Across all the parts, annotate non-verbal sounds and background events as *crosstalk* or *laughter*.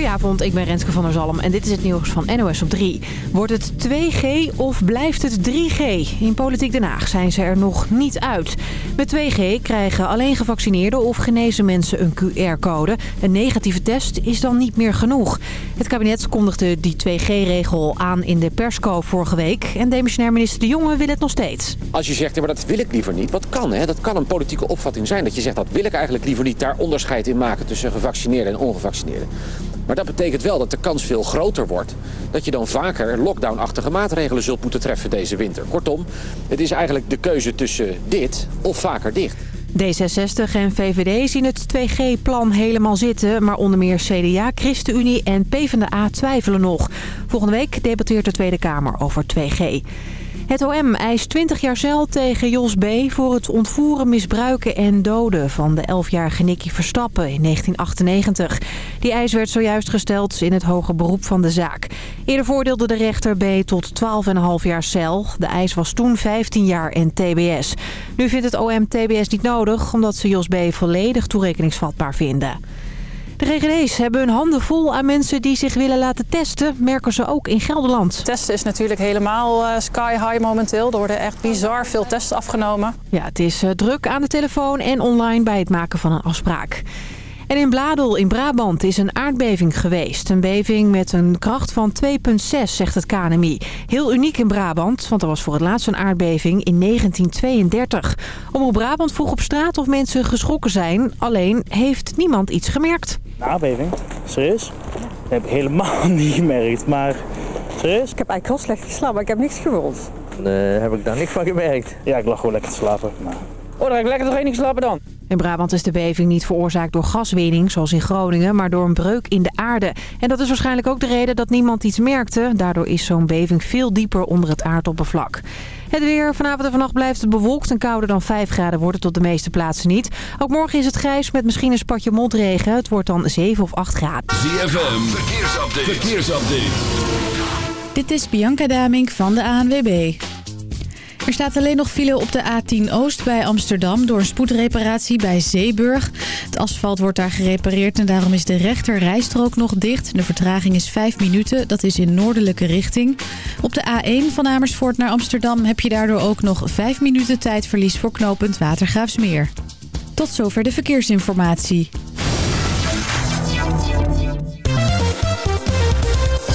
Goedenavond, ik ben Renske van der Zalm en dit is het nieuws van NOS op 3. Wordt het 2G of blijft het 3G? In Politiek Den Haag zijn ze er nog niet uit. Met 2G krijgen alleen gevaccineerde of genezen mensen een QR-code. Een negatieve test is dan niet meer genoeg. Het kabinet kondigde die 2G-regel aan in de persco vorige week. En demissionair minister De Jonge wil het nog steeds. Als je zegt, ja, maar dat wil ik liever niet. Wat kan, hè? Dat kan een politieke opvatting zijn. Dat je zegt, dat wil ik eigenlijk liever niet. Daar onderscheid in maken tussen gevaccineerden en ongevaccineerden. Maar dat betekent wel dat de kans veel groter wordt... dat je dan vaker lockdown-achtige maatregelen zult moeten treffen deze winter. Kortom, het is eigenlijk de keuze tussen dit of vaker dicht. D66 en VVD zien het 2G-plan helemaal zitten... maar onder meer CDA, ChristenUnie en PvdA twijfelen nog. Volgende week debatteert de Tweede Kamer over 2G. Het OM eist 20 jaar cel tegen Jos B. voor het ontvoeren, misbruiken en doden van de 11-jarige Nicky Verstappen in 1998. Die eis werd zojuist gesteld in het hoger beroep van de zaak. Eerder voordeelde de rechter B. tot 12,5 jaar cel. De eis was toen 15 jaar en tbs. Nu vindt het OM tbs niet nodig omdat ze Jos B. volledig toerekeningsvatbaar vinden. De GGD's hebben hun handen vol aan mensen die zich willen laten testen, merken ze ook in Gelderland. Testen is natuurlijk helemaal uh, sky high momenteel. Er worden echt bizar veel tests afgenomen. Ja, het is uh, druk aan de telefoon en online bij het maken van een afspraak. En in Bladel in Brabant is een aardbeving geweest. Een beving met een kracht van 2,6, zegt het KNMI. Heel uniek in Brabant, want er was voor het laatst een aardbeving in 1932. Omroep Brabant vroeg op straat of mensen geschrokken zijn. Alleen heeft niemand iets gemerkt. Een aardbeving? Serieus? Dat heb ik helemaal *laughs* niet gemerkt, maar serieus? Ik heb eigenlijk heel slecht geslapen, maar ik heb niks gevoeld. Nee, heb ik daar niks van gemerkt. Ja, ik lag gewoon lekker te slapen. Maar... Oh, dan heb ik lekker toch één niet slapen dan? In Brabant is de beving niet veroorzaakt door gaswinning, zoals in Groningen, maar door een breuk in de aarde. En dat is waarschijnlijk ook de reden dat niemand iets merkte. Daardoor is zo'n beving veel dieper onder het aardoppervlak. Het weer. Vanavond en vannacht blijft het bewolkt en kouder dan 5 graden wordt het op de meeste plaatsen niet. Ook morgen is het grijs met misschien een spatje motregen. Het wordt dan 7 of 8 graden. ZFM. Verkeersupdate. Verkeersupdate. Dit is Bianca Damink van de ANWB. Er staat alleen nog file op de A10 Oost bij Amsterdam door een spoedreparatie bij Zeeburg. Het asfalt wordt daar gerepareerd en daarom is de rechter rijstrook nog dicht. De vertraging is 5 minuten, dat is in noordelijke richting. Op de A1 van Amersfoort naar Amsterdam heb je daardoor ook nog 5 minuten tijdverlies voor knooppunt Watergraafsmeer. Tot zover de verkeersinformatie.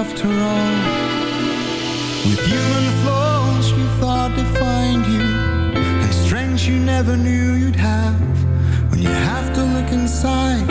After all. With human flaws you thought defined you, and strengths you never knew you'd have. When you have to look inside,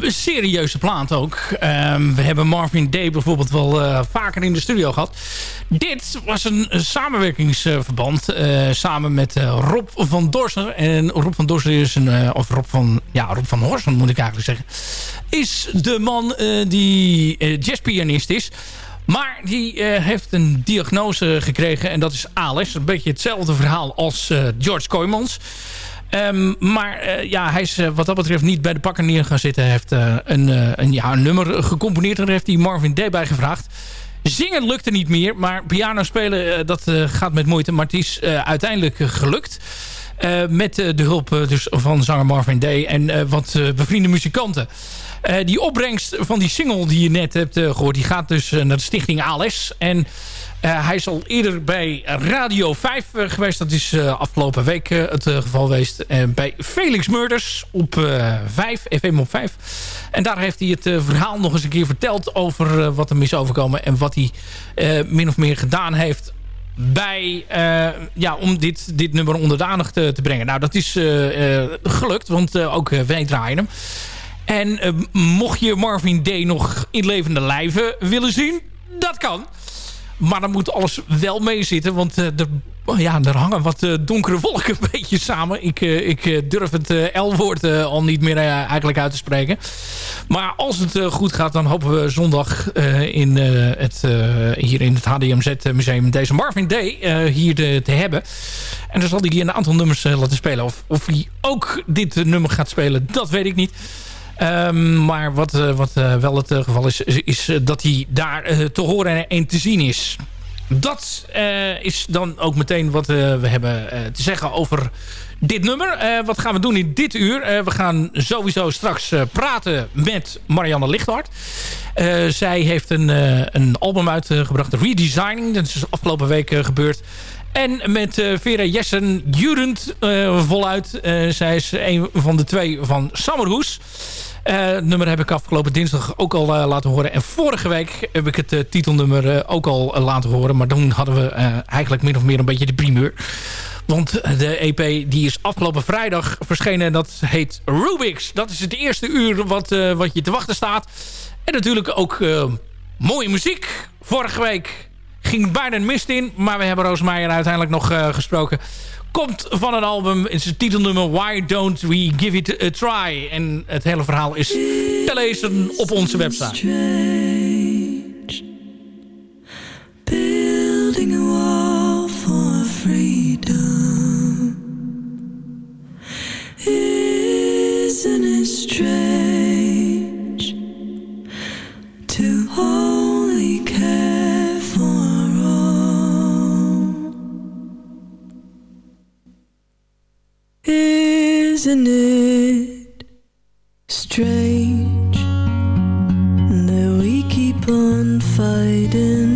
Een serieuze plaat ook. Ehm, we hebben Marvin Day bijvoorbeeld wel eh, vaker in de studio gehad. Dit was een, samenwerkingsverband. eh, samen met eh, Rob van Dorser. En Rob van Dorser is een... of Rob van... Ja, Rob van Horsen moet ik eigenlijk zeggen. Is de man die jazzpianist is. Maar die heeft een diagnose gekregen. En dat is ALS. Een beetje hetzelfde verhaal als George Koymans. Ehm, maar eh, ja, hij is eh, wat dat betreft niet bij de pakken neer gaan zitten. Hij heeft eh, een, een, ja, een nummer gecomponeerd. En daar heeft hij Marvin Day bij gevraagd. Zingen lukte niet meer. Maar piano spelen, dat gaat met moeite. Maar het is uiteindelijk gelukt. Met de hulp dus van zanger Marvin Day en wat bevriende muzikanten. Die opbrengst van die single die je net hebt eh, gehoord... die gaat dus naar de stichting ALS. En eh, hij is al eerder bij Radio 5 eh, geweest. Dat is eh, afgelopen week het geval geweest. Bij Felix Murders op eh 5, FM op 5. En daar heeft hij het verhaal nog eens een keer verteld... over wat hem is overkomen en wat hij min of meer gedaan heeft bij, ja, om dit, dit nummer onder de aandacht te, te brengen. Nou, dat is gelukt, want ook wij draaien hem. En mocht je Marvin Day nog in levende lijven willen zien, dat kan. Maar dan moet alles wel meezitten, want eh, er, ja, er hangen wat eh, donkere wolken *laughs* een beetje samen. Ik, eh, ik durf het L-woord al niet meer eigenlijk uit te spreken. Maar als het goed gaat, dan hopen we zondag in, het, hier in het HDMZ Museum deze Marvin Day hier te, hebben. En dan zal hij hier een aantal nummers laten spelen. Of, of hij ook dit nummer gaat spelen, dat weet ik niet. Ehm, maar wat, eh, wat eh, wel het eh, geval is, is, dat hij daar te horen en te zien is. Dat is dan ook meteen wat we hebben te zeggen over dit nummer. Wat gaan we doen in dit uur? We gaan sowieso straks praten met Marianne Lichthart. Zij heeft een, een album uitgebracht, Redesigning. Dat is afgelopen week gebeurd. En met eh, Vera Jessen Jurend eh, voluit. Eh, zij is een van de twee van Summerhoes. Het nummer heb ik afgelopen dinsdag ook al laten horen. En vorige week heb ik het titelnummer ook al laten horen. Maar toen hadden we eigenlijk min of meer een beetje de primeur. Want de EP die is afgelopen vrijdag verschenen. En dat heet Rubix. Dat is het eerste uur wat, wat je te wachten staat. En natuurlijk ook mooie muziek. Vorige week Ging bijna mist in, maar we hebben Roosmeijer uiteindelijk nog eh, gesproken. Komt van een album, is het titelnummer Why Don't We Give It A Try. En het hele verhaal is te lezen op onze website. Building a wall for freedom. Isn't it strange to hold Isn't it strange that we keep on fighting?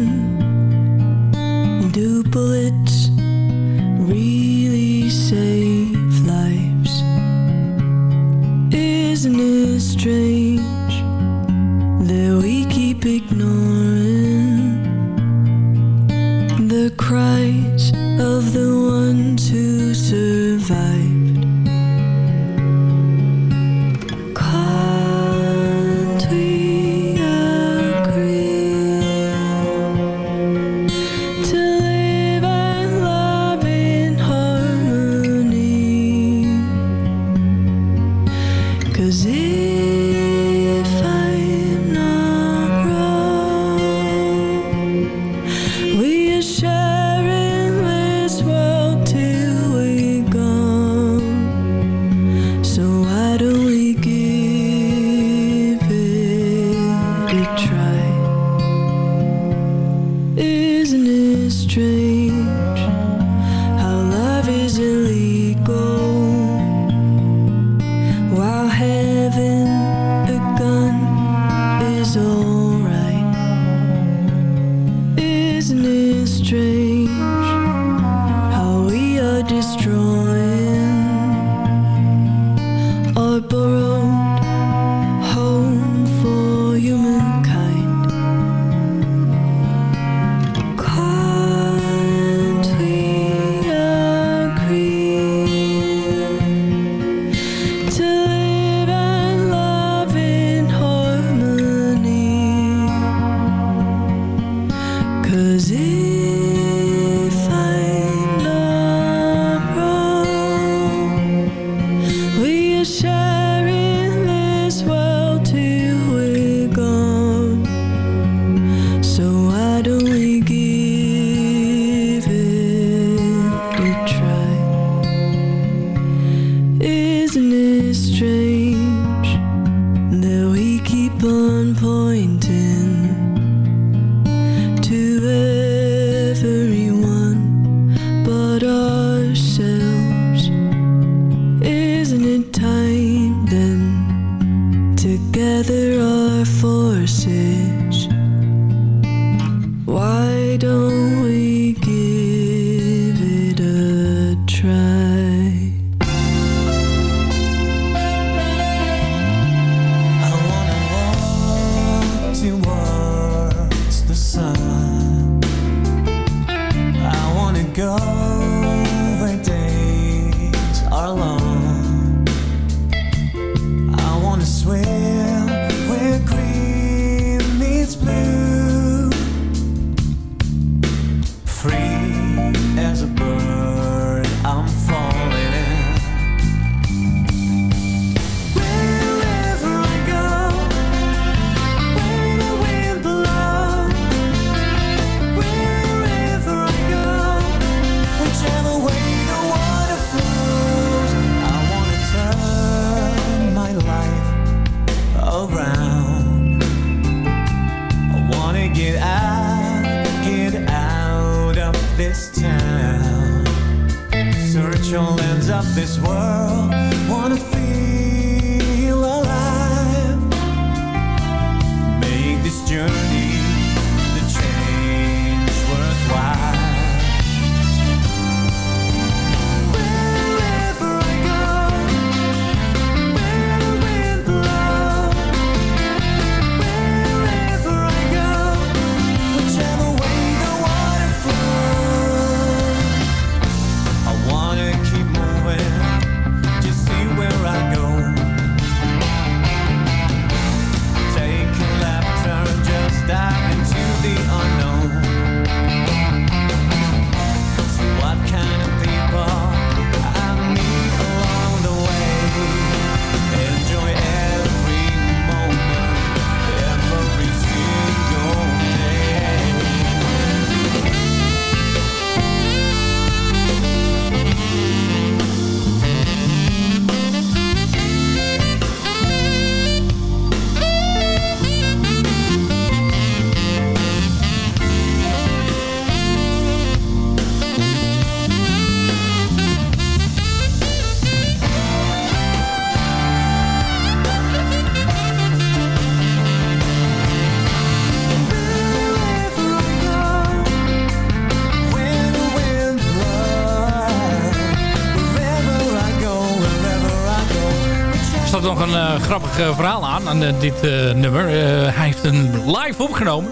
Verhaal aan, aan uh, dit nummer. hij heeft een live opgenomen.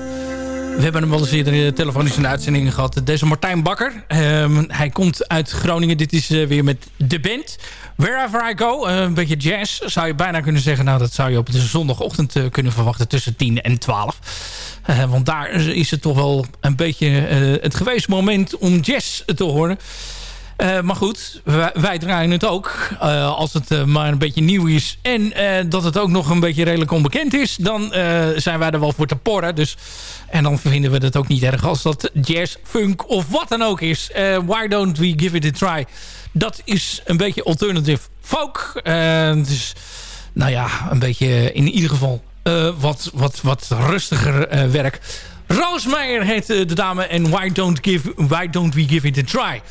We hebben hem wel eens eerder telefonisch een uitzending gehad. Deze Martijn Bakker. Ehm, hij komt uit Groningen. Dit is weer met de band. Wherever I Go. een beetje jazz zou je bijna kunnen zeggen. Nou, dat zou je op de zondagochtend kunnen verwachten tussen 10 en 12. want daar is het toch wel een beetje het geweest moment om jazz te horen. Uh, maar goed, wij, draaien het ook. Uh, als het uh, maar een beetje nieuw is. En dat het ook nog een beetje redelijk onbekend is. Dan zijn wij er wel voor te porren. Dus, en dan vinden we het ook niet erg als dat jazz, funk of wat dan ook is. why don't we give it a try? Dat is een beetje alternative folk. dus nou ja, een beetje in ieder geval wat, wat, wat rustiger werk. Roosmeijer heet de dame. En why don't, give, why don't we give it a try?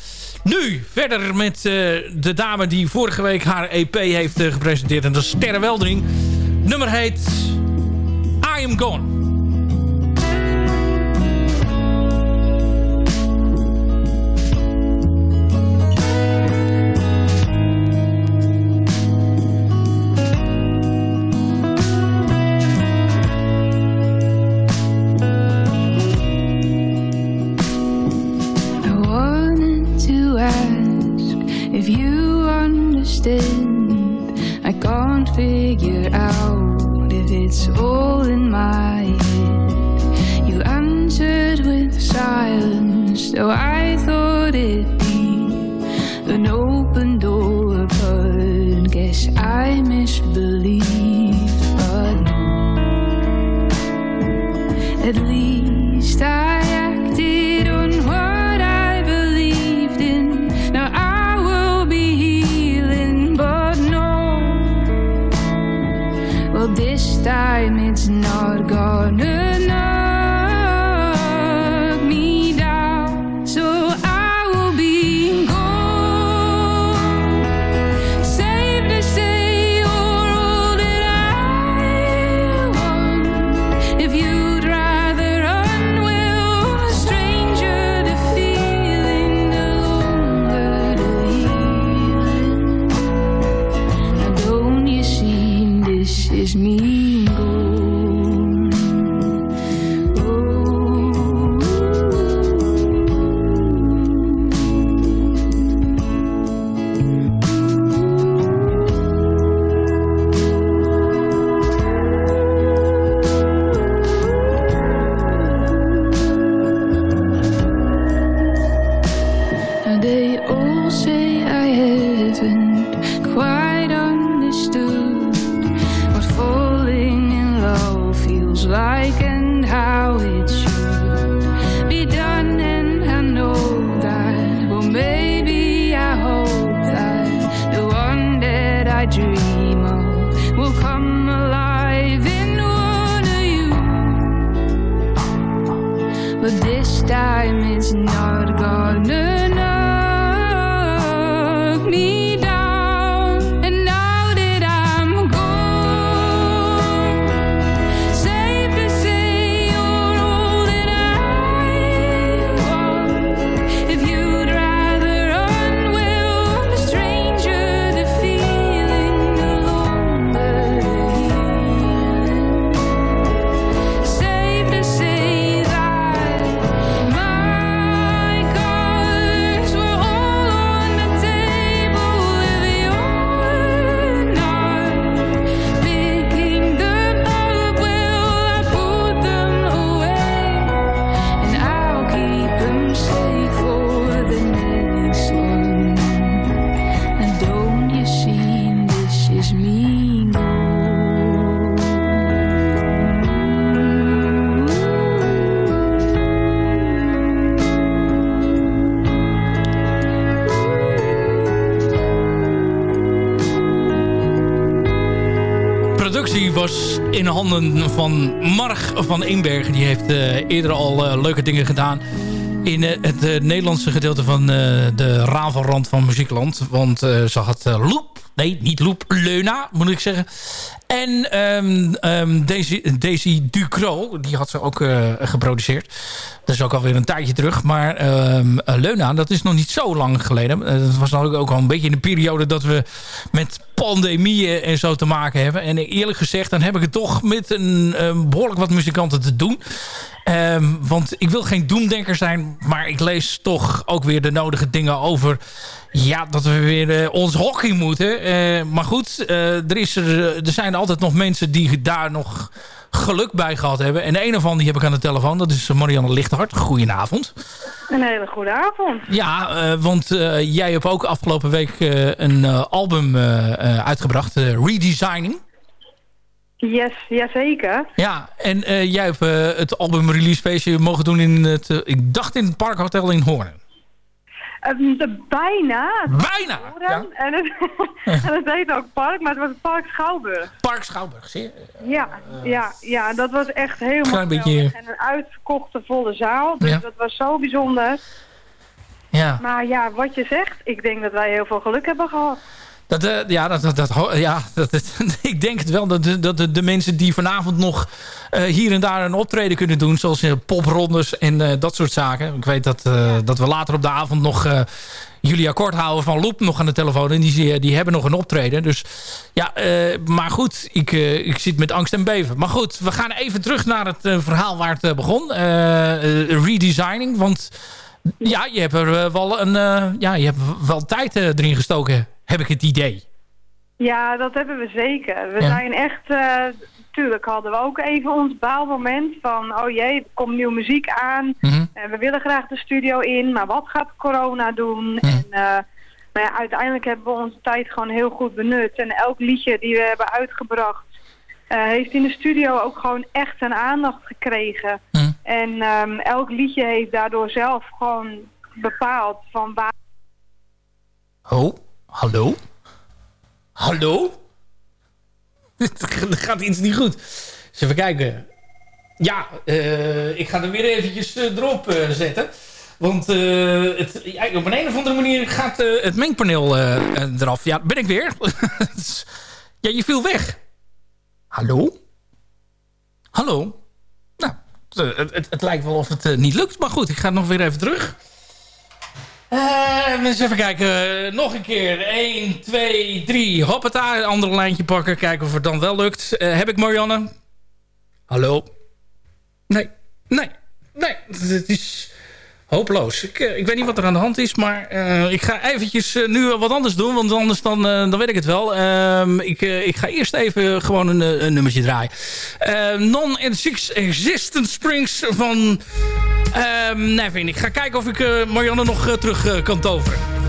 Nu verder met uh, de dame die vorige week haar EP heeft uh, gepresenteerd. En dat is Sterre Weldering. Nummer heet I Am Gone. Productie was in handen van Marg van Eenbergen. Die heeft eh, eerder al eh, leuke dingen gedaan in eh, het Nederlandse gedeelte van de ravelrand van Muziekland. Want ze had Loep, nee niet Loep, Leuna moet ik zeggen. En ehm, ehm, Daisy, Daisy Ducro, die had ze ook eh, geproduceerd. Dat is ook alweer een tijdje terug. Maar um, Leuna, dat is nog niet zo lang geleden. Eh, dat was natuurlijk ook al een beetje in de periode dat we met pandemieën en zo te maken hebben. En eerlijk gezegd, dan heb ik het toch met een, behoorlijk wat muzikanten te doen. Um, want ik wil geen doemdenker zijn, maar ik lees toch ook weer de nodige dingen over... Ja, dat we weer uh, ons hockey moeten. Uh, maar goed, uh, er, is er, er zijn altijd nog mensen die daar nog geluk bij gehad hebben. En een van die heb ik aan de telefoon. Dat is Marianne Lichthart. Goedenavond. Een hele goede avond. Ja, want jij hebt ook afgelopen week een album uitgebracht. Redesigning. Yes, jazeker. Ja, en jij hebt het album release feestje mogen doen in het, ik dacht in het Parkhotel in Hoorn. Um, de, bijna. Bijna, ja. En het, *laughs* en het heet ook Park, maar het was Park Schouwburg. Park Schouwburg, zie je? Ja, ja, ja, dat was echt helemaal Klein beetje... En een uitverkochte volle zaal, dus Ja. dat was zo bijzonder. Ja. Maar ja, wat je zegt, ik denk dat wij heel veel geluk hebben gehad. Dat, eh, ja, dat, dat, ja dat, *laughs* ik denk het wel. Dat, de- dat de, de mensen die vanavond nog eh, hier en daar een optreden kunnen doen... zoals in poprondes en eh, dat soort zaken. Ik weet dat, dat we later op de avond nog... Julia Korthouwer van Loep nog aan de telefoon. En die, die hebben nog een optreden. Dus ja, maar goed. Ik, ik zit met angst en beven. Maar goed, we gaan even terug naar het verhaal waar het begon. Redesigning. Want ja, je hebt er wel een... ja, je hebt wel tijd erin gestoken, heb ik het idee. Ja, dat hebben we zeker. We Ja. zijn echt, eh tuurlijk hadden we ook even ons baalmoment van, oh jee, er komt nieuwe muziek aan. Mhm. En we willen graag de studio in, maar wat gaat corona doen? En eh, maar ja, uiteindelijk hebben we onze tijd gewoon heel goed benut. En elk liedje die we hebben uitgebracht, eh, heeft in de studio ook gewoon echt een aandacht gekregen. En ehm, elk liedje heeft daardoor zelf gewoon bepaald van waar... Oh, hallo? Hallo? *laughs* er gaat iets niet goed. Even kijken. Ja, eh, ik ga er weer eventjes eh, erop eh, zetten. Want het, op een, een of andere manier gaat het mengpaneel eraf. Ja, ben ik weer. Is- *laughs* ja, je viel weg. Hallo? Hallo? Nou, het, het, lijkt wel of het niet lukt. Maar goed, ik ga nog weer even terug. Eh, eens even kijken. Nog een keer. 1, 2, 3. Hoppata. Een ander lijntje pakken. Kijken of het dan wel lukt. Eh, heb ik Marianne? Hallo? Nee. Nee. Nee. Het is hopeloos. Ik, eh, ik weet niet wat er aan de hand is. Maar eh, ik ga eventjes eh, nu wat anders doen. Want anders dan, dan weet ik het wel. Ehm, ik, ik ga eerst even gewoon een, een nummertje draaien. Eh, Non-Existent Springs van... Ehm Nevin, ik ga kijken of ik Marianne nog terug kan toveren.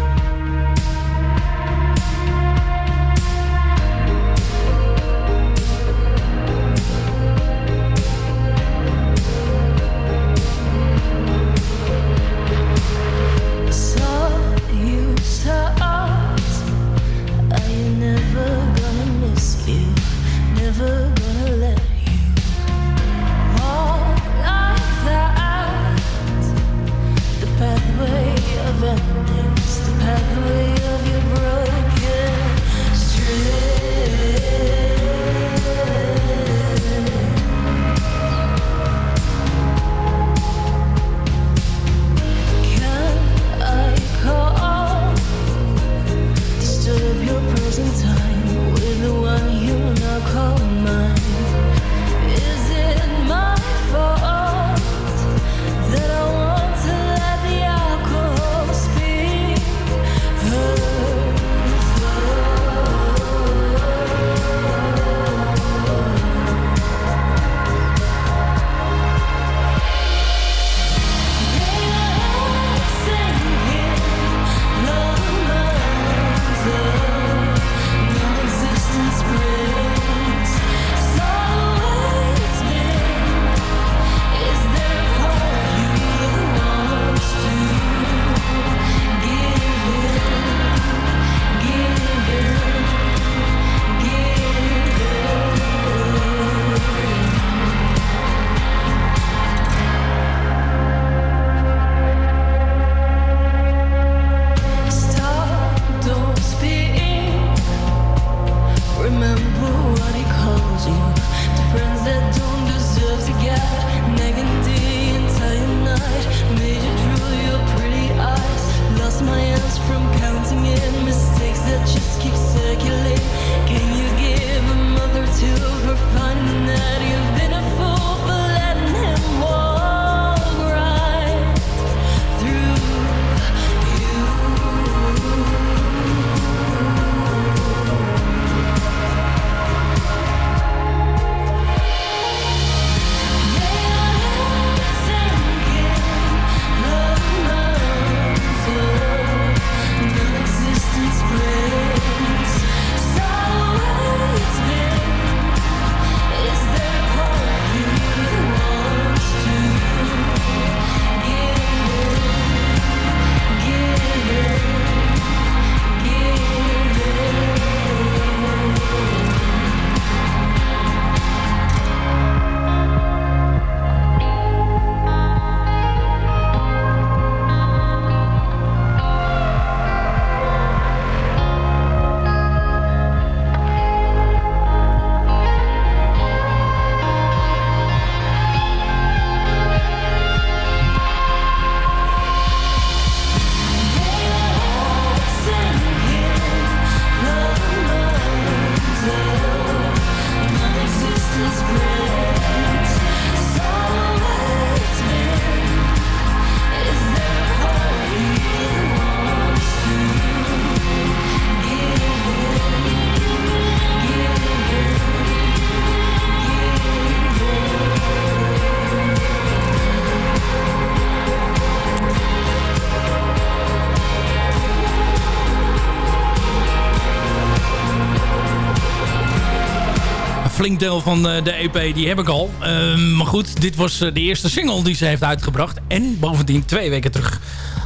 Deel van eh, de EP, die heb ik al. Ehm, maar goed, dit was eh, de eerste single die ze heeft uitgebracht. En bovendien twee weken terug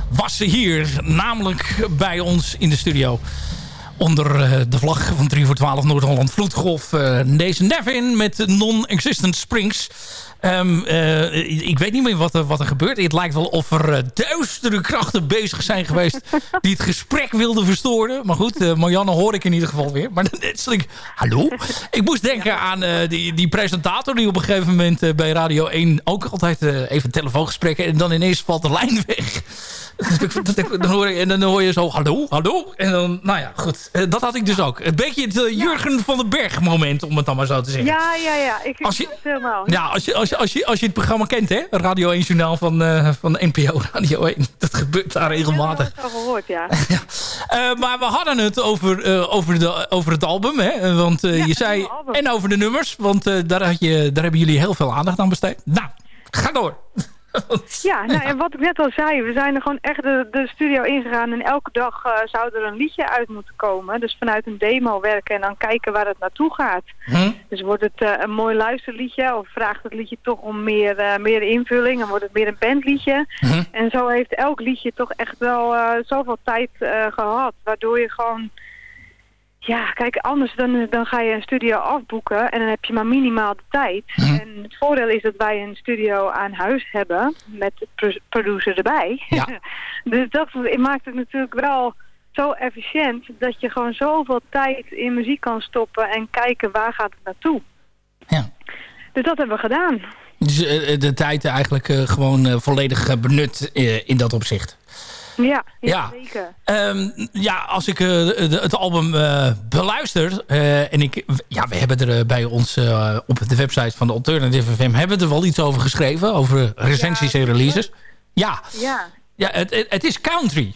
was ze hier. Namelijk bij ons in de studio. Onder eh, de vlag van 3 voor 12 Noord-Holland Vloedgolf. eh, deze Nevin met Non-Existent Springs. Ehm, eh, ik weet niet meer wat er, wat er gebeurt. Het lijkt wel of er duistere krachten bezig zijn geweest... die het gesprek wilden verstoren. Maar goed, Marianne hoor ik in ieder geval weer. Maar is ik, hallo? Ik moest denken aan die, die presentator... die op een gegeven moment bij Radio 1 ook altijd even telefoongesprekken... en dan ineens valt de lijn weg. Dan hoor je, en dan hoor je zo, hallo, hallo. En dan, nou ja, goed. Eh, dat had ik dus ook. Een beetje het eh, Jurgen van den Berg moment, om het dan maar zo te zeggen. Ja, ja, ja. Ik Als je- het helemaal. Ja, als je, als, je, als, je, als je het programma kent, hè? Radio 1 Journaal van, eh, van NPO Radio 1. Dat gebeurt daar regelmatig. Ik heb het al gehoord, *laughs* ja. Eh, maar we hadden het over, over, de, over het album, hè? Want je zei... En over de nummers, want daar, had je, daar hebben jullie heel veel aandacht aan besteed. Nou, ga door. Ja, nou, en wat ik net al zei, we zijn er gewoon echt de, de studio ingegaan en elke dag eh, zou er een liedje uit moeten komen. Dus vanuit een demo werken en dan kijken waar het naartoe gaat. Hm? Dus wordt het eh, een mooi luisterliedje of vraagt het liedje toch om meer, eh, meer invulling en wordt het meer een bandliedje. Hm? En zo heeft elk liedje toch echt wel zoveel tijd eh, gehad, waardoor je gewoon... Ja, kijk, anders dan, dan ga je een studio afboeken en dan heb je maar minimaal de tijd. En het voordeel is dat wij een studio aan huis hebben met de pro- producer erbij. Ja. *laughs* dus dat maakt het natuurlijk wel zo efficiënt dat je gewoon zoveel tijd in muziek kan stoppen en kijken waar gaat het naartoe. Ja. Dus dat hebben we gedaan. Dus eh, de tijd eigenlijk eh, gewoon eh, volledig eh, benut eh, in dat opzicht. Ja, ja, Ja. zeker. Ehm, ja, als ik eh, de- het album eh, beluister... eh, en ik, ja, we hebben er bij ons op de website van de Alternative FM... hebben we er wel iets over geschreven, over recensies en releases. Ja, Ja. ja het, het, is country.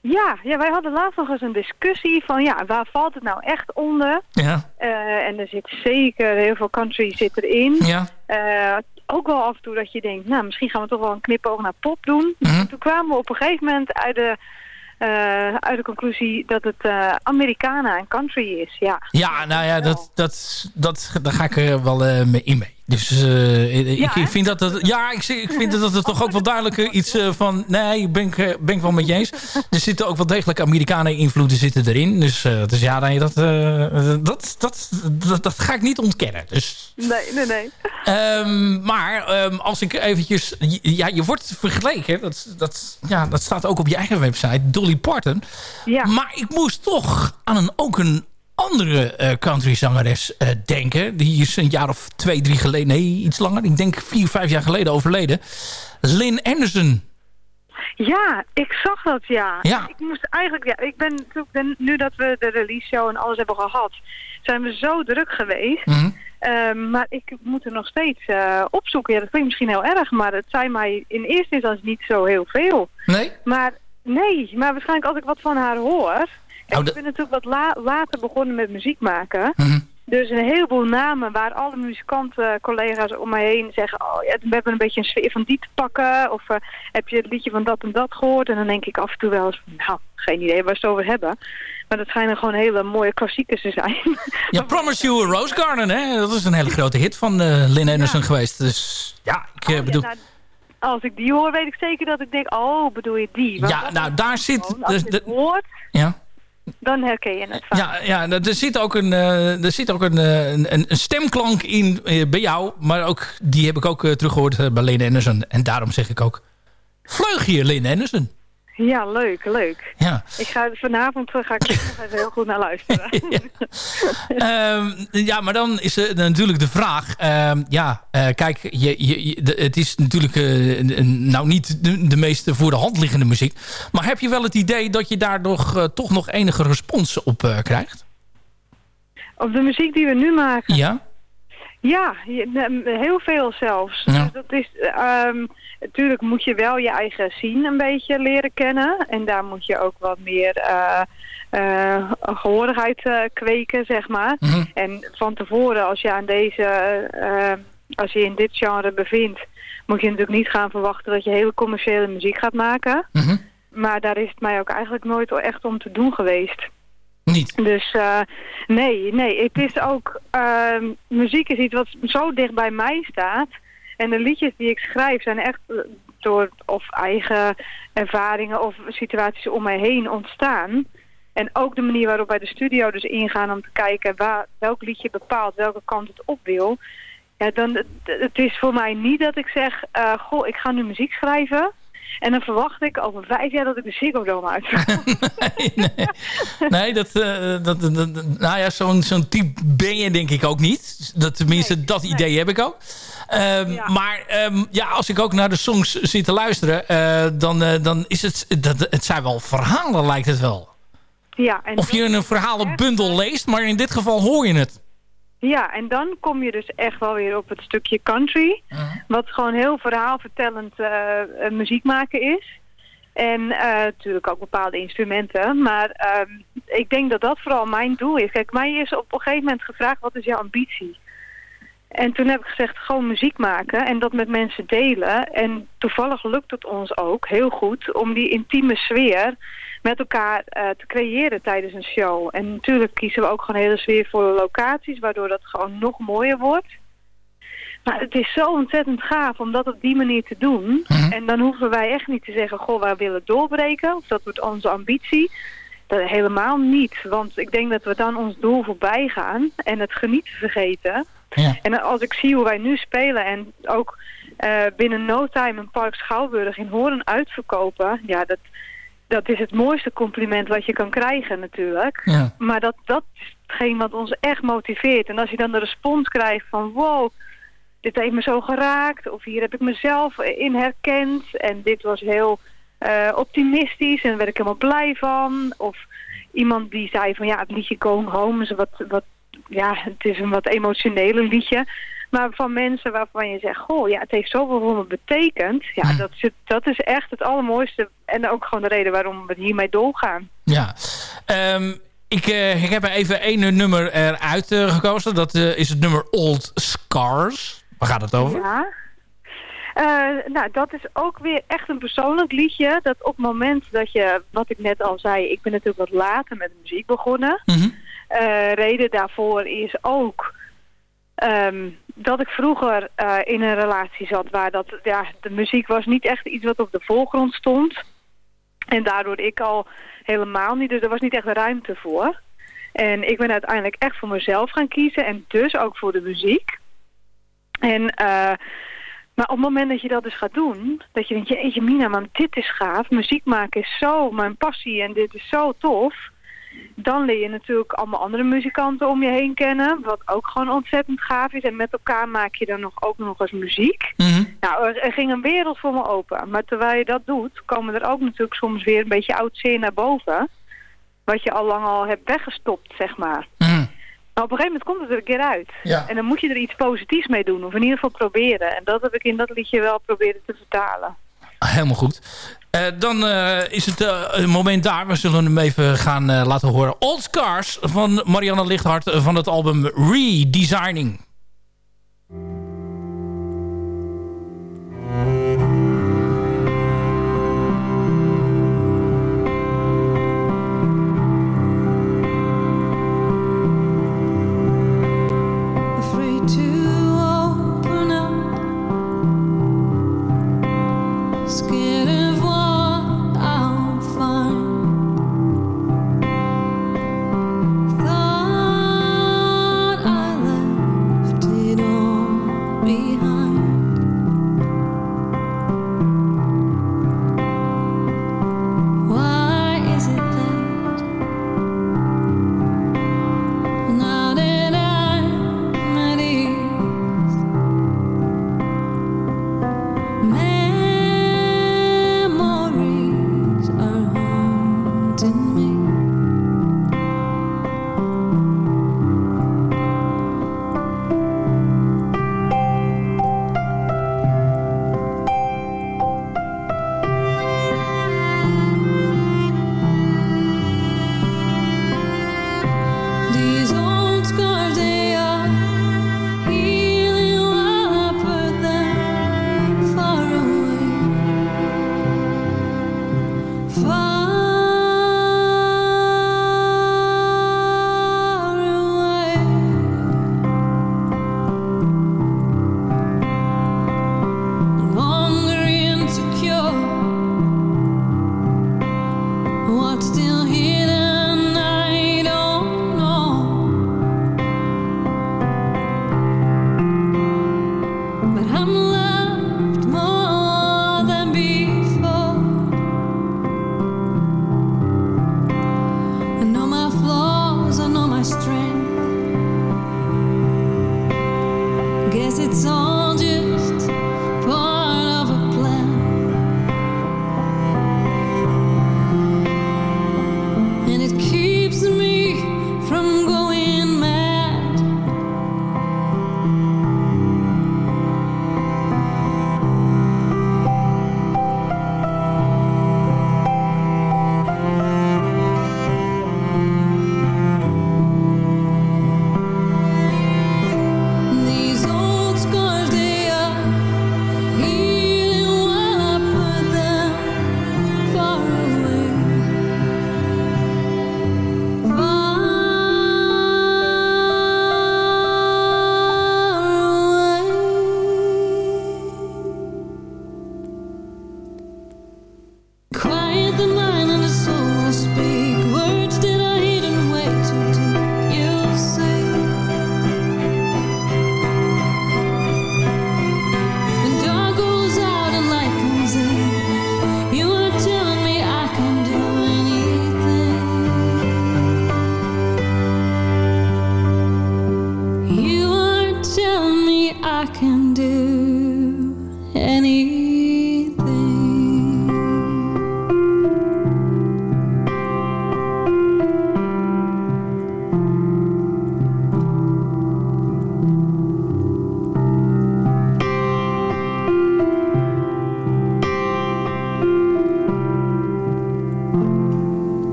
Ja, ja, wij hadden laatst nog eens een discussie van ja, waar valt het nou echt onder? Ja. En er zit zeker heel veel country zit erin. Ja. Ook wel af en toe dat je denkt, nou misschien gaan we toch wel een knipoog naar pop doen. Mhm. Toen kwamen we op een gegeven moment uit de, eh, uit de conclusie dat het eh Americana en country is. Ja, Ja, nou ja, dat, dat, dat, daar ga ik er wel eh, mee in mee. Dus eh, ik, Ja, ik vind dat, dat... Ja, ik, ik vind dat het toch ook wel duidelijk eh, iets eh, van... Nee, ben ik, ben ik wel met je eens. Er zitten ook wel degelijk Amerikanen invloeden zitten erin. Dus, dus ja, nee, dat, dat, dat, dat, dat ga ik niet ontkennen. Dus, nee, nee, nee. Ehm, maar ehm, als ik eventjes... Ja, je wordt vergeleken. Dat, dat, ja, dat staat ook op je eigen website. Dolly Parton. Ja. Maar ik moest toch aan een, ook een andere eh countryzangeres eh, denken. Die is een jaar of twee, drie geleden... Nee, iets langer. Ik denk vier, vijf jaar geleden overleden. Lynn Anderson. Ja, ik zag dat, ja. Ja. Ik moest eigenlijk, ja, ik ben nu dat we de release show en alles hebben gehad, zijn we zo druk geweest. Ehm, maar ik moet er nog steeds eh, opzoeken. Ja, dat klinkt misschien heel erg, maar het zijn mij in eerste instantie niet zo heel veel. Nee? Maar nee, maar waarschijnlijk als ik wat van haar hoor. Oh, de- Ik ben natuurlijk wat la- later begonnen met muziek maken. Mhm. Dus een heleboel namen waar alle muzikanten, collega's om mij heen zeggen... oh ja, we hebben een beetje een sfeer van die te pakken. Of eh, heb je het liedje van dat en dat gehoord? En dan denk ik af en toe wel eens, van, nou, geen idee waar ze het over hebben. Maar dat schijnen gewoon hele mooie klassiekers te zijn. *laughs* Ja, Promise You a Rose Garden. Hè? Dat is een hele grote hit van eh Lynn Anderson geweest. Dus ja, ik eh, bedoel... Ja, nou, als ik die hoor, weet ik zeker dat ik denk, oh, bedoel je die? Want Ja, nou, daar zit... gewoon, Als dus je de- het hoort, ja. Dan herken je het vaak. Ja, ja er zit ook een, eh, er zit ook een, eh, een, een stemklank in eh, bij jou. Maar ook, die heb ik ook eh, teruggehoord eh, bij Lynn Anderson. En daarom zeg ik ook... Vleugje, Lynn Anderson. Ja, leuk, leuk. Ja. Ik ga vanavond eh, ga ik er nog even heel goed naar luisteren. *laughs* Ehm, ja, maar dan is er natuurlijk de vraag... ehm, ja, eh, kijk, je, je, de- het is natuurlijk eh, nou niet de, de meest voor de hand liggende muziek. Maar heb je wel het idee dat je daar nog, toch nog enige respons op krijgt? Op de muziek die we nu maken. Ja? Ja, heel veel zelfs. Ja. Dus dat is, ehm, natuurlijk moet je wel je eigen scene een beetje leren kennen. En daar moet je ook wat meer eh, gehoorigheid eh, kweken, zeg maar. Mhm. En van tevoren, als je aan deze, als je in dit genre bevindt, moet je natuurlijk niet gaan verwachten dat je hele commerciële muziek gaat maken. Mhm. Maar daar is het mij ook eigenlijk nooit echt om te doen geweest. Niet. Dus uh, nee, nee, het is ook, uh, muziek is iets wat zo dicht bij mij staat. En de liedjes die ik schrijf zijn echt eh, door of eigen ervaringen of situaties om mij heen ontstaan. En ook de manier waarop wij de studio dus ingaan om te kijken waar, welk liedje bepaalt welke kant het op wil. Ja, dan, het is voor mij niet dat ik zeg, eh, goh, ik ga nu muziek schrijven. En dan verwacht ik over vijf jaar dat ik de Ziggo Dome uit *laughs* nee, nee. nee eh, dat, dat, dat, nou ja, zo'n zo'n type ben je denk ik ook niet. Dat, tenminste, dat idee heb ik ook. Ehm, maar ehm, ja, als ik ook naar de songs zit te luisteren, eh, dan, uh, dan is het, dat, het zijn wel verhalen lijkt het wel. Ja, en of je een verhalenbundel leest, maar in dit geval hoor je het. Ja, en dan kom je dus echt wel weer op het stukje country. Mhm. Wat gewoon heel verhaalvertellend eh, eh, muziek maken is. En eh, natuurlijk ook bepaalde instrumenten. Maar ehm, ik denk dat dat vooral mijn doel is. Kijk, mij is op een gegeven moment gevraagd, wat is jouw ambitie? En toen heb ik gezegd, gewoon muziek maken en dat met mensen delen. En toevallig lukt het ons ook heel goed om die intieme sfeer met elkaar eh, te creëren tijdens een show. En natuurlijk kiezen we ook gewoon hele sfeervolle locaties, waardoor dat gewoon nog mooier wordt. Maar het is zo ontzettend gaaf om dat op die manier te doen. Mhm. En dan hoeven wij echt niet te zeggen, goh, wij willen doorbreken, of dat wordt onze ambitie. Dat helemaal niet, want ik denk dat we dan ons doel voorbij gaan en het genieten vergeten. Ja. En als ik zie hoe wij nu spelen en ook eh, binnen no time een Park Schouwburg in horen uitverkopen, ja, dat, dat is het mooiste compliment wat je kan krijgen natuurlijk. Ja. Maar dat, dat is hetgeen wat ons echt motiveert. En als je dan de respons krijgt van wow, dit heeft me zo geraakt. Of hier heb ik mezelf in herkend. En dit was heel eh, optimistisch en werd ik helemaal blij van. Of iemand die zei van ja, het liedje go Home is wat, wat, ja, het is een wat emotioneler liedje. Maar van mensen waarvan je zegt, goh, ja, het heeft zoveel voor me betekend. Ja, dat, is, dat is echt het allermooiste. En ook gewoon de reden waarom we hiermee doorgaan. Ja, ehm, ik, eh, ik heb even één nummer eruit eh, gekozen. Dat eh, is het nummer Old Scars. Waar gaat het over? Ja. Nou, dat is ook weer echt een persoonlijk liedje. Dat op het moment dat je, wat ik net al zei, ik ben natuurlijk wat later met muziek begonnen. Mhm. Reden daarvoor is ook Ehm, dat ik vroeger eh, in een relatie zat waar dat, ja, de muziek was niet echt iets wat op de voorgrond stond. En daardoor ik al helemaal niet, dus er was niet echt ruimte voor. En ik ben uiteindelijk echt voor mezelf gaan kiezen en dus ook voor de muziek. En, eh, maar op het moment dat je dat dus gaat doen, dat je denkt, jeetje mina, maar dit is gaaf. Muziek maken is zo mijn passie en dit is zo tof. Dan leer je natuurlijk allemaal andere muzikanten om je heen kennen. Wat ook gewoon ontzettend gaaf is. En met elkaar maak je dan nog, ook nog eens muziek. Mhm. Nou, er, ging een wereld voor me open. Maar terwijl je dat doet, komen er ook natuurlijk soms weer een beetje oud zeer naar boven. Wat je al lang al hebt weggestopt, zeg maar. Mhm. Maar op een gegeven moment komt het er een keer uit. En dan moet je er iets positiefs mee doen. Of in ieder geval proberen. En dat heb ik in dat liedje wel proberen te vertalen. Helemaal goed. Eh, dan eh, is het eh, een moment daar. We zullen hem even gaan laten horen. Old Scars van Marianne Lichthart van het album Redesigning.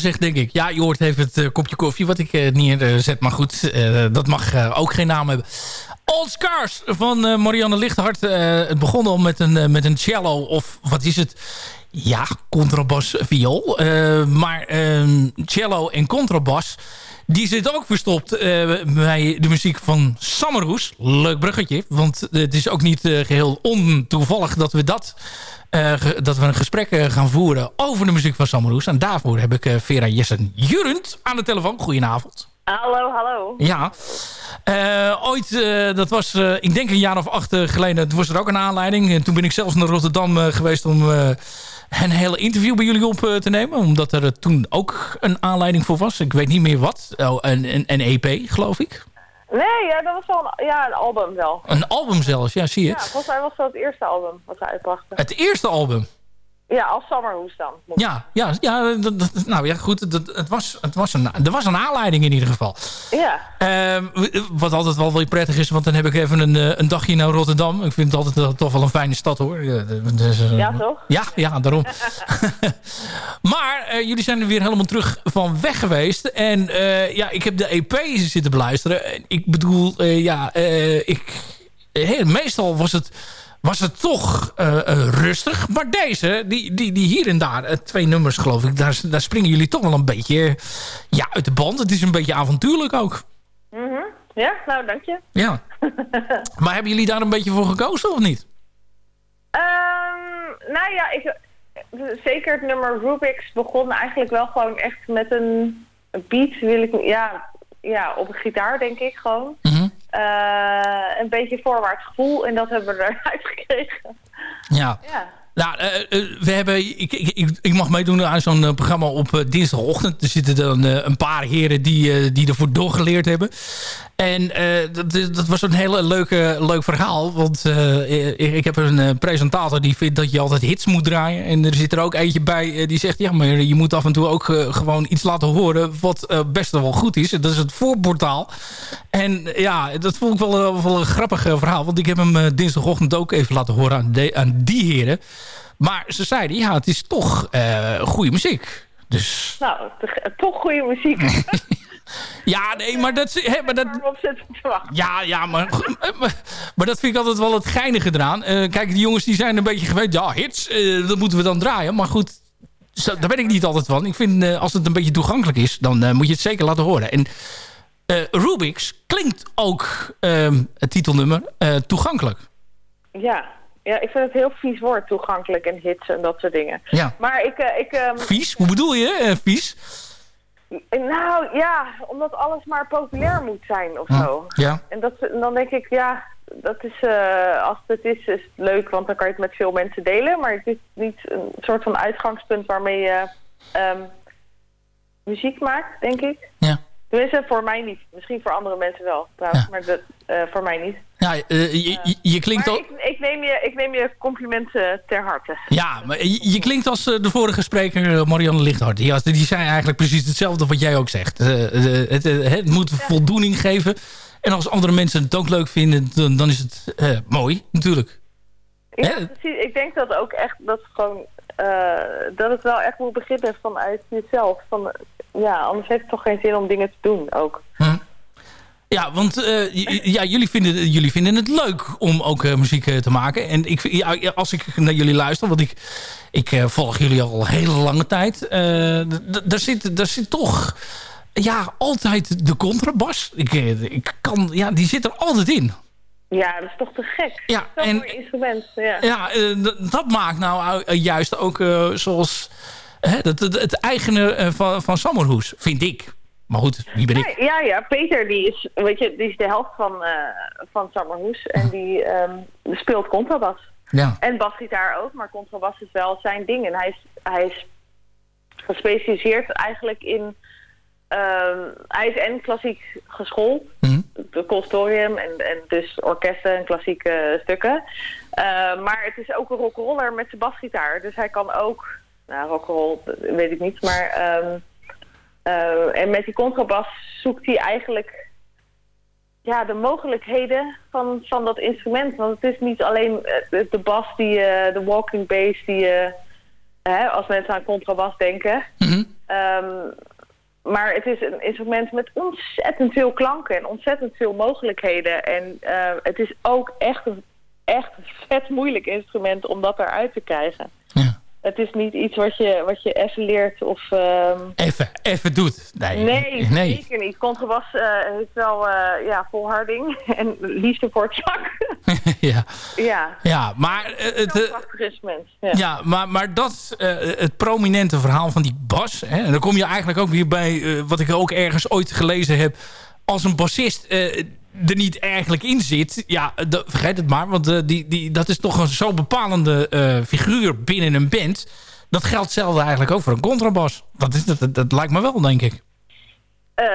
Gezegd, denk ik. Ja, hoort even het eh, kopje koffie wat ik uh, neerzet. Maar goed, uh, dat mag ook geen naam hebben. Old Scars van Marianne Lichthart. het begon al met een, met een cello of wat is het? Ja, contrabas, viool. maar ehm, cello en contrabas... Die zit ook verstopt bij de muziek van Summerhoes. Leuk bruggetje, want het is ook niet geheel ontoevallig dat we dat uh, dat we een gesprek gaan voeren over de muziek van Samaroes. En daarvoor heb ik Vera Jessen Jurend aan de telefoon. Goedenavond. Hallo, hallo. Ja. ooit, dat was, ik denk een jaar of acht geleden, toen was er ook een aanleiding. En toen ben ik zelfs naar Rotterdam geweest om een hele interview bij jullie op te nemen. Omdat er toen ook een aanleiding voor was. Ik weet niet meer wat. Oh, een, een, een EP, geloof ik. Nee, ja, dat was wel een, ja, een album wel. Een album zelfs, ja, zie je. Ja, volgens mij was dat het eerste album wat ze uitbrachten. Het eerste album? Ja, als Summerhoes dan. Ja, ja, ja dat, nou ja, goed. Dat, het was, het was een, er was een aanleiding in ieder geval. Ja. Uh, wat altijd wel weer prettig is, want dan heb ik even een, eh, een dagje naar Rotterdam. Ik vind het altijd toch wel een fijne stad hoor. Dus, ja, toch? Ja, ja daarom. *laughs* maar jullie zijn er weer helemaal terug van weg geweest. En ja, ik heb de EP zitten beluisteren. Ik bedoel, ja, ik, meestal was het was het toch uh, uh, rustig. Maar deze, die, die, die hier en daar, uh, twee nummers geloof ik... Daar, daar springen jullie toch wel een beetje ja, uit de band. Het is een beetje avontuurlijk ook. Mm -hmm. Ja, nou dank je. Ja. *laughs* maar hebben jullie daar een beetje voor gekozen of niet? Um, nou ja, ik, zeker het nummer Rubik's begon eigenlijk wel gewoon echt met een, een beat. Wil ik, ja, ja, op een gitaar denk ik gewoon. Mm -hmm. Uh, een beetje voorwaarts gevoel. En dat hebben we *laughs* eruit gekregen. Ja. ja. Nou, uh, uh, we hebben, ik, ik, ik mag meedoen aan zo'n programma op dinsdagochtend. Er zitten dan een paar heren die, die ervoor doorgeleerd hebben. En dat, dat was een heel leuke, leuk verhaal. Want ik, ik heb een presentator die vindt dat je altijd hits moet draaien. En er zit er ook eentje bij die zegt... ja, maar je moet af en toe ook gewoon iets laten horen... wat best wel goed is. Dat is het voorportaal. En ja, dat vond ik wel, wel een grappig verhaal. Want ik heb hem dinsdagochtend ook even laten horen aan, de, aan die heren. Maar ze zeiden, ja, het is toch goede muziek. Dus... Nou, toch goede muziek. *laughs* Ja, nee, maar dat... He, maar dat ja, ja, maar, *laughs* maar, dat vind ik altijd wel het geinige eraan. Uh, kijk, die jongens die zijn een beetje gewend. Ja, hits, uh, dat moeten we dan draaien. Maar goed, zo, daar ben ik niet altijd van. Ik vind, uh, als het een beetje toegankelijk is, dan moet je het zeker laten horen. En Rubik's klinkt ook, ehm, het titelnummer, toegankelijk. Ja, ja, ik vind het heel vies woord, toegankelijk en hits en dat soort dingen. Ja. Maar ik... ik um... Vies? Hoe bedoel je, vies? Nou ja, omdat alles maar populair moet zijn of zo. Ja. En dat, dan denk ik, ja, dat is, uh, als het is, is het leuk, want dan kan je het met veel mensen delen. Maar het is niet een soort van uitgangspunt waarmee je um, muziek maakt, denk ik. Ja. Tenminste, voor mij niet. Misschien voor andere mensen wel, trouwens. Ja. Maar dat, uh, voor mij niet. Ja, uh, je, je, je, klinkt al... ik, ik, neem je, ik neem je complimenten ter harte. Ja, maar je, je klinkt als uh, de vorige spreker, Marianne Lichthart. Die, die zei eigenlijk precies hetzelfde wat jij ook zegt. het, het moet ja. voldoening geven. En als andere mensen het ook leuk vinden, dan, dan is het mooi, natuurlijk. Ja, precies. Ik denk dat ook echt, dat gewoon... dat het wel echt moet beginnen vanuit jezelf. Van, ja, anders heeft het toch geen zin om dingen te doen ook. Hm. Ja, want uh, ja, jullie, vinden, jullie vinden het leuk om ook uh, muziek uh, te maken. En ik, ja, als ik naar jullie luister, want ik, ik volg jullie al een hele lange tijd. daar, zit, daar zit toch ja, altijd de contrabas. Ik, ik kan, ja, die zit er altijd in. Ja, dat is toch te gek. Ja, Zo'n en, mooi instrument. Ja, ja dat maakt nou juist ook zoals het, het, het eigene van, van Summerhoes, vind ik. Maar goed, wie ben ik? Ja, ja, Peter die is, weet je, die is de helft van, uh, van Summerhoes. En die um, speelt contrabas. Ja. En basgitaar ook, maar contrabas is wel zijn ding. En hij is, hij is gespecialiseerd eigenlijk in... Um, hij is en klassiek geschoold. Mm -hmm. De consortium en, en dus orkesten en klassieke stukken. Uh, maar het is ook een rock'n'roller met zijn basgitaar. Dus hij kan ook... Nou, rock'n'roll weet ik niet, maar... Um, uh, en met die contrabas zoekt hij eigenlijk ja, de mogelijkheden van, van dat instrument. Want het is niet alleen de bas, die, uh, de walking bass, die uh, hè, als mensen aan contrabas denken. Mm -hmm. Ehm, maar het is een instrument met ontzettend veel klanken en ontzettend veel mogelijkheden. En eh, het is ook echt een, echt een vet moeilijk instrument om dat eruit te krijgen. Het is niet iets wat je, wat je even leert of... ehm, Even, even doet. Nee, Nee, nee. zeker niet. Contrabas eh heeft wel eh, ja, volharding *laughs* en liefde voor het zak. *laughs* ja. ja, ja, maar eh, het, instrument. Ja. Ja, maar, maar dat, eh, het prominente verhaal van die bas... Hè, en dan kom je eigenlijk ook weer bij wat ik ook ergens ooit gelezen heb... als een bassist er niet eigenlijk in zit... ja, vergeet het maar, want eh, die, die, dat is toch een zo bepalende eh, figuur binnen een band... dat geldt hetzelfde eigenlijk ook voor een contrabas. Dat, is, dat, dat lijkt me wel, denk ik. Eh,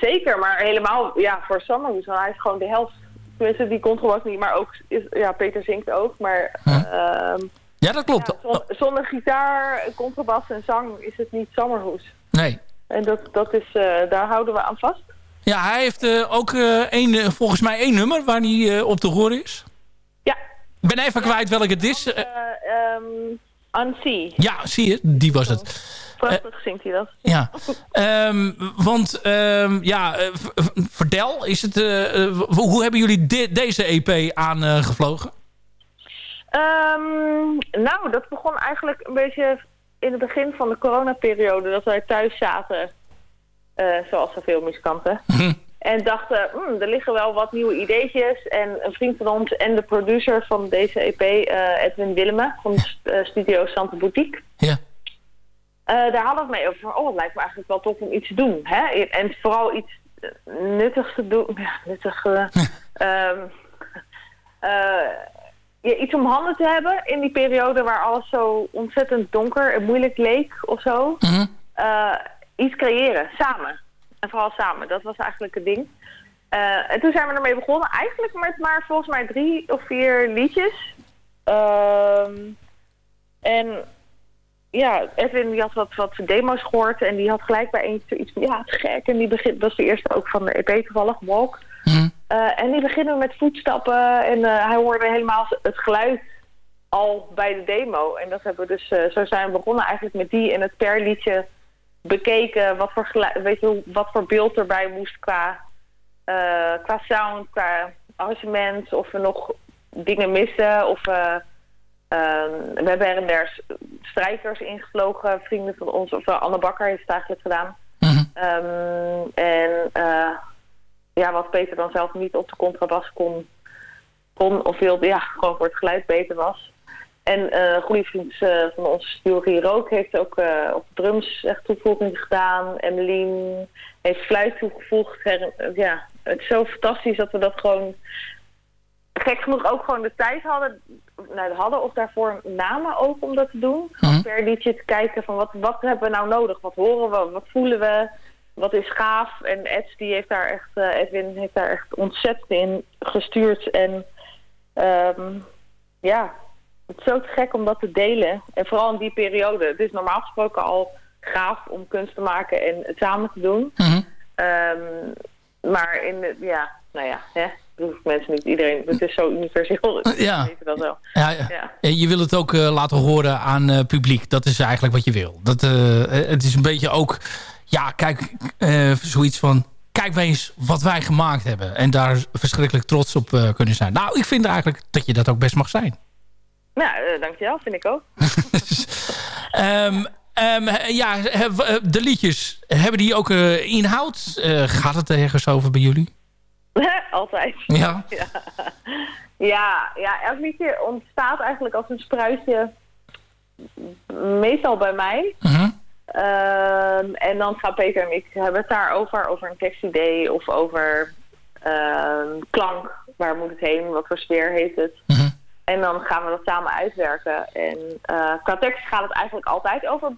zeker, maar helemaal ja, voor Summerhoes. Want hij is gewoon de helft. Tenminste, die contrabas niet, maar ook... Is, ja, Peter zingt ook, maar... ehm, Ja, dat klopt. ja, zonder gitaar, contrabas en zang is het niet Summerhoes. Nee. En dat, dat is, daar houden we aan vast. Ja, hij heeft eh, ook eh, één, eh, volgens mij één nummer waar hij eh, op te horen is. Ja. Ik ben even kwijt welk het is. Eh, Eh Unsee. ja, zie je, die was het. Prachtig zingt hij dat. Ja, *laughs* Ehm, want ehm, ja, eh, vertel, is het, eh, eh, hoe hebben jullie de- deze EP aangevlogen? Nou, dat begon eigenlijk een beetje in het begin van de coronaperiode. Dat wij thuis zaten, eh, zoals zoveel muzikanten. *laughs* En dachten, "Hmm, er liggen wel wat nieuwe ideetjes. En een vriend van ons en de producer van deze EP, eh, Edwin Willemme, van eh, Studio Santa Boutique. Ja. Eh, daar hadden we het mee over. van, Oh, het lijkt me eigenlijk wel tof om iets te doen. Hè? En vooral iets eh, nuttigs te doen. *laughs* Ja, nuttig. eh, *laughs* ehm, eh, ja, iets om handen te hebben in die periode waar alles zo ontzettend donker en moeilijk leek of zo. Eh, iets creëren, samen. En vooral samen, dat was eigenlijk het ding. Eh, en toen zijn we ermee begonnen, eigenlijk met maar volgens mij drie of vier liedjes. Ehm, en ja, Edwin die had wat, wat demo's gehoord en die had gelijk bij eentje iets van, ja, het is gek. En die begint, dat is de eerste ook van de EP toevallig, Walk. Eh, en die beginnen met voetstappen en eh, hij hoorde helemaal het geluid al bij de demo. En dat hebben we dus, zo zijn we begonnen eigenlijk met die en het per liedje bekeken wat voor, weet je, wat voor beeld erbij moest qua, eh, qua sound, qua arrangement, of we nog dingen missen. Of, eh, ehm, we hebben er en der strijkers ingevlogen, vrienden van ons, of eh, Anne Bakker heeft het eigenlijk gedaan. Ehm, en ja, wat Peter dan zelf niet op de contrabas kon, kon of wilde, ja, gewoon voor het geluid beter was. En eh, een goede vriend eh, van ons, Jurie Rook, heeft ook eh, op drums echt toevoeging gedaan. Emmeline heeft fluit toegevoegd. Ja, het is zo fantastisch dat we dat gewoon gek genoeg ook gewoon de tijd hadden, nou, hadden of daarvoor namen ook om dat te doen. Gewoon Per liedje te kijken van wat, wat hebben we nou nodig? Wat horen we? Wat voelen we? Wat is gaaf? En Ed die heeft daar echt, eh, Edwin heeft daar echt ontzettend in gestuurd. En ehm, ja, het is zo te gek om dat te delen. En vooral in die periode. Het is normaal gesproken al gaaf om kunst te maken en het samen te doen. Ehm, maar in de, ja, nou ja, hè, dat hoeft mensen niet iedereen. Het is zo universeel. Ja. Weet je dat wel. Ja, ja. Ja. Ja, je wil het ook eh, laten horen aan eh, publiek. Dat is eigenlijk wat je wil. Dat, eh, het is een beetje ook... Ja, kijk, zoiets van... Kijk eens wat wij gemaakt hebben. En daar verschrikkelijk trots op kunnen zijn. Nou, ik vind eigenlijk dat je dat ook best mag zijn. Nou, eh, dankjewel, vind ik ook. *laughs* Ehm, ehm, ja, eh, de liedjes, hebben die ook eh, inhoud? Gaat het ergens over bij jullie? *laughs* Altijd. Ja. *laughs* ja. Ja, ja, elk liedje ontstaat eigenlijk als een spruitje. Meestal bij mij. Ehm, en dan gaan Peter en ik hebben het daarover, over een tekstidee of over klank. Waar moet het heen? Wat voor sfeer heeft het? En dan gaan we dat samen uitwerken. En eh, qua tekst gaat het eigenlijk altijd over...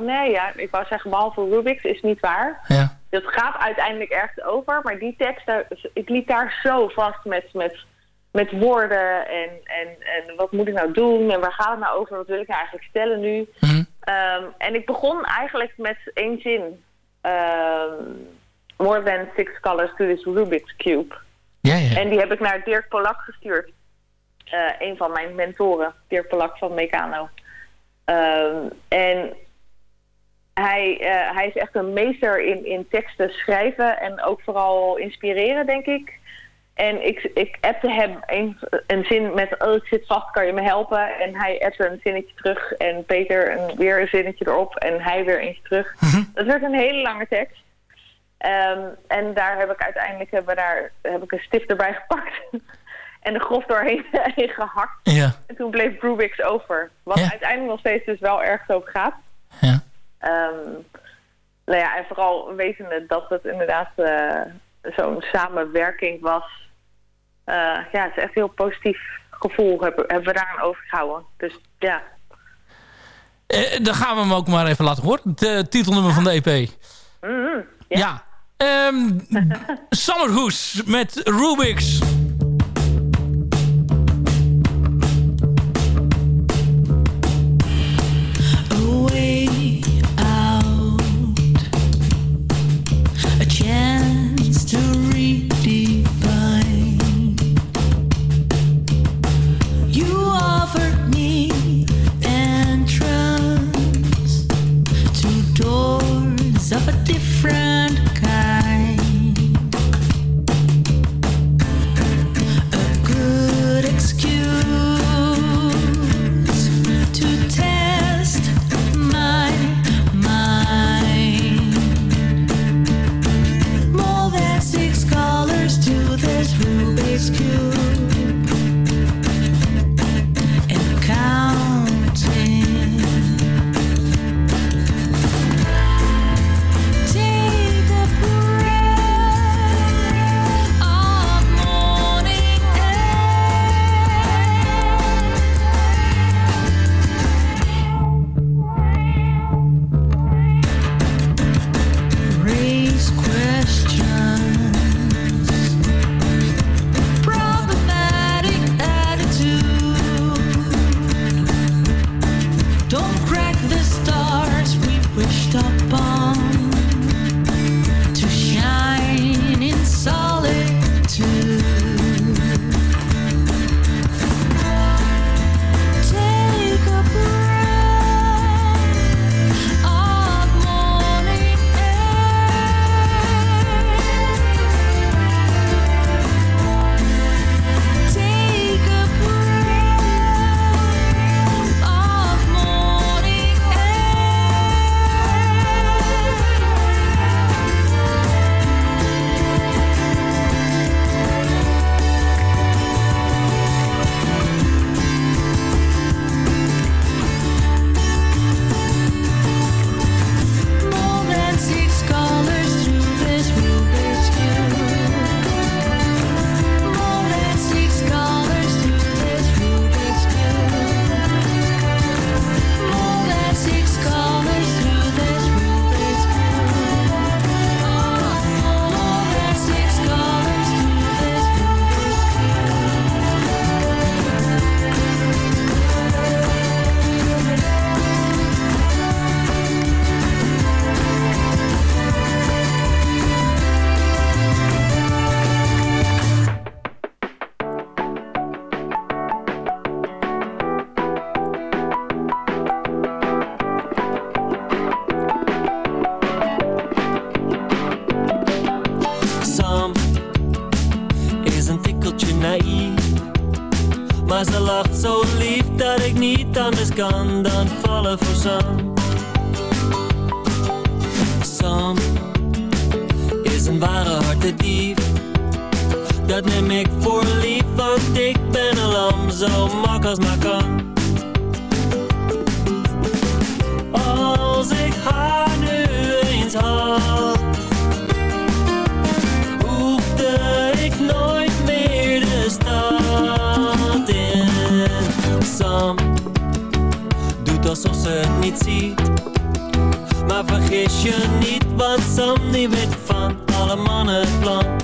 Nee, ja, ik wou zeggen behalve Rubik's is niet waar. Ja. Dat gaat uiteindelijk ergens over. Maar die tekst, ik liep daar zo vast met, met, met woorden. En, en, en wat moet ik nou doen? En waar gaat het nou over? Wat wil ik nou eigenlijk stellen nu? Ehm, en ik begon eigenlijk met één zin. Ehm, more than six colors to this Rubik's Cube. Ja, ja. En die heb ik naar Dirk Polak gestuurd. Eh, een van mijn mentoren, Dirk Polak van Meccano. Ehm, en hij, eh, hij is echt een meester in, in teksten schrijven en ook vooral inspireren, denk ik. En ik, ik appte hem een, een zin met, oh, ik zit vast, kan je me helpen? En hij appte een zinnetje terug en Peter een, weer een zinnetje erop en hij weer eentje terug. Dat werd een hele lange tekst. Ehm, en daar heb ik uiteindelijk hebben daar, heb ik een stift erbij gepakt *laughs* en de grof doorheen *laughs* heen gehakt. Ja. En toen bleef Rubik's over. Wat Ja. uiteindelijk nog steeds dus wel ergens over gaat. Ja. Ehm, nou ja, en vooral wetende dat het inderdaad eh, zo'n samenwerking was. Eh, ja, het is echt een heel positief gevoel hebben, hebben we daaraan overgehouden. Dus ja. Eh, dan gaan we hem ook maar even laten horen. Het eh, titelnummer van de EP. Mhm. Ja. Ehm *laughs* Summerhoes met Rubik's. Haar nu eens had hoefde ik nooit meer de stad in. Sam doet alsof ze het niet ziet. Maar vergis je niet, want Sam die weet van alle mannen plan.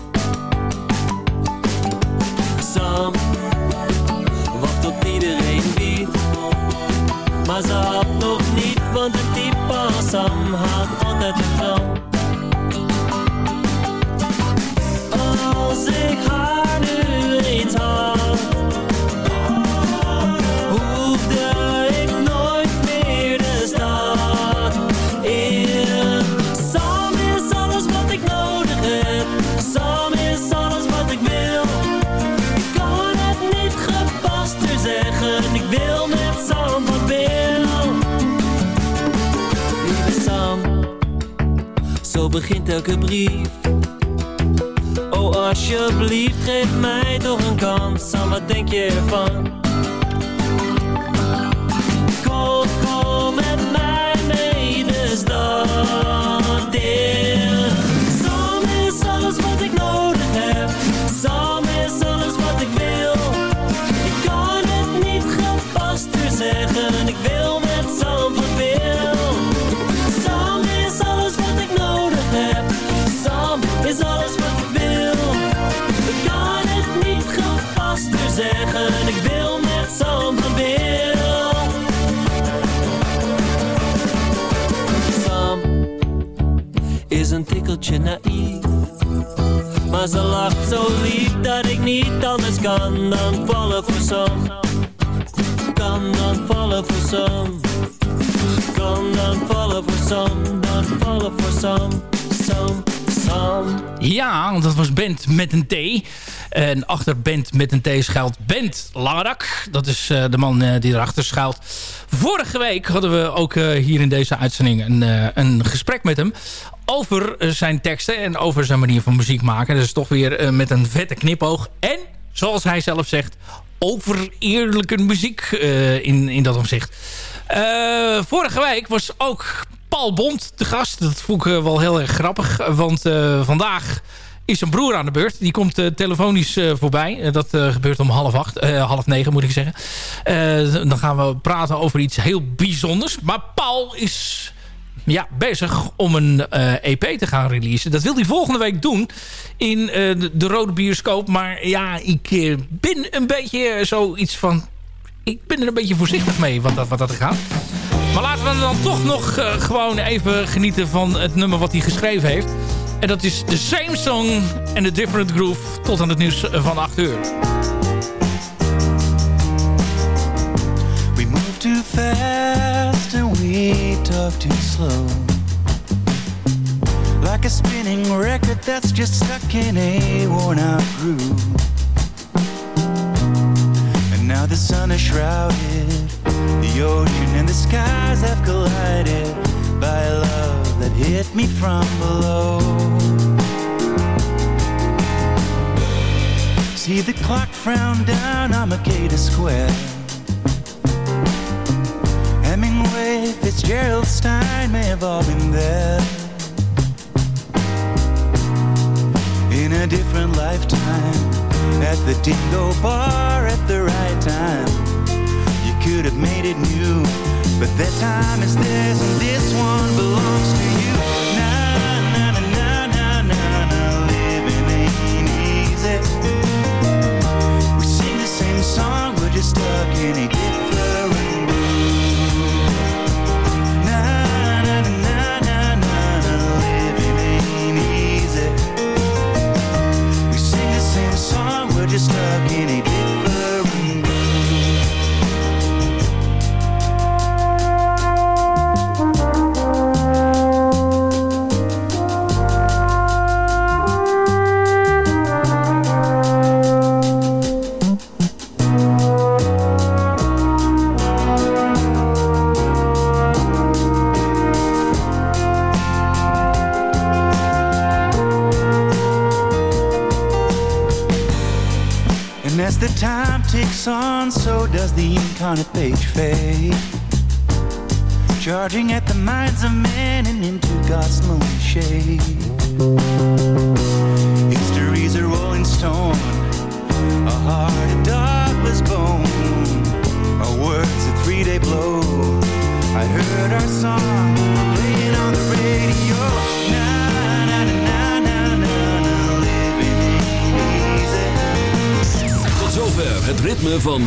Type als Sam had altijd begint elke brief. Oh alsjeblieft, geef mij toch een kans. Sam, wat denk je ervan? Ze lacht zo lief dat ik niet anders kan dan vallen voor Sam. Kan dan vallen voor Sam. Kan dan vallen voor Sam. Dan vallen voor. Sam, Sam. Ja, dat was Band met een T. En achter Band met een T schuilt Bent Langerak. Dat is eh, de man eh, die erachter schuilt. Vorige week hadden we ook eh, hier in deze uitzending een, een gesprek met hem. Over zijn teksten en over zijn manier van muziek maken. Dus toch weer met een vette knipoog. En, zoals hij zelf zegt, over eerlijke muziek in, in dat opzicht. Vorige week was ook Paul Bond te gast. Dat vond ik eh, wel heel erg grappig. Want eh, vandaag is zijn broer aan de beurt. Die komt eh, telefonisch voorbij. Dat gebeurt om half acht. half negen moet ik zeggen. Dan gaan we praten over iets heel bijzonders. Maar Paul is ja, bezig om een EP te gaan releasen. Dat wil hij volgende week doen in de, de Rode Bioscoop. Maar ja, ik ben een beetje zoiets van... Ik ben er een beetje voorzichtig mee wat dat, wat dat gaat. Maar laten we dan toch nog eh, gewoon even genieten van het nummer wat hij geschreven heeft. En dat is The Same Song and a Different Groove. Tot aan het nieuws van 8 uur. We move too fast and we talk too slow. Like a spinning record that's just stuck in a worn out groove. Now the sun is shrouded, the ocean and the skies have collided by a love that hit me from below. See the clock frown down on Armageddon Square. Hemingway, Fitzgerald, Stein may have all been there. In a different lifetime, at the Dingo Bar at the time. You could have made it new, but that time is theirs and this one belongs to you. Na na na na na na na, living ain't easy. We sing the same song, we're just stuck in a different